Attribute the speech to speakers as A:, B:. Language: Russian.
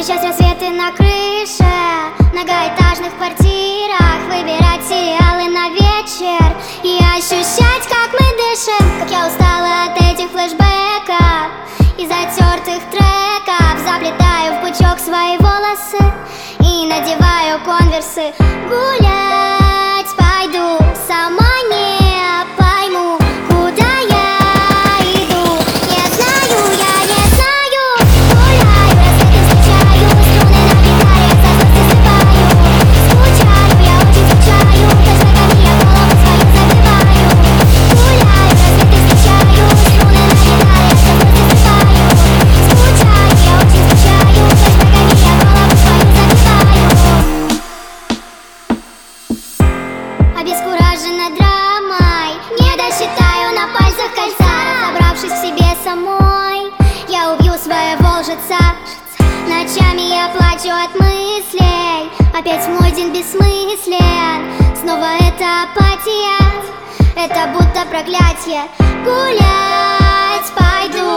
A: Встречать рассветы на крыше Многоэтажных квартирах. Выбирать сериалы на вечер И ощущать, как мы дышим. Как я устала от этих флешбеков И затертых треков. Заплетаю в пучок свои волосы И надеваю конверсы Гулять самой Я убью своего лжеца. Ночами я плачу от мыслей. Опять мой день бессмыслен. Снова это апатия. Это будто проклятие. Гулять пойду